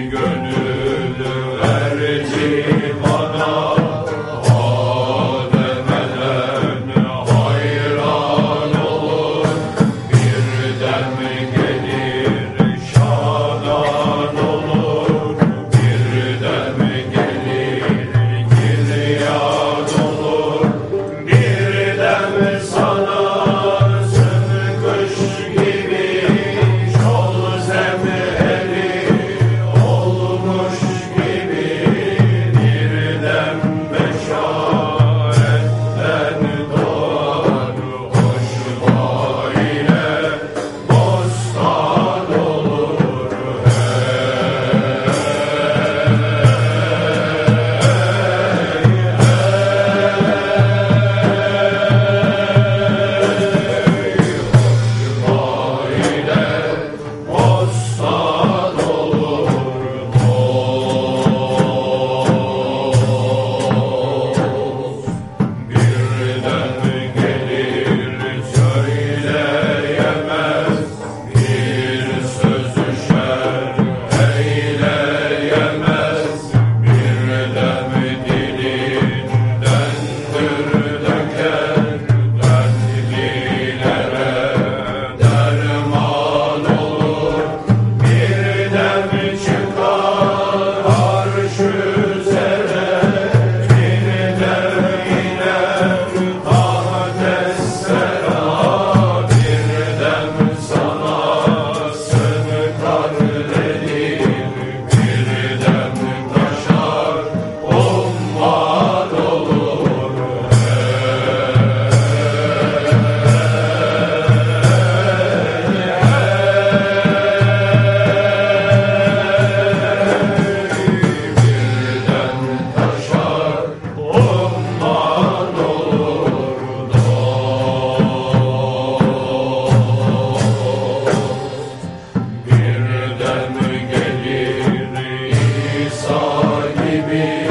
gönül be.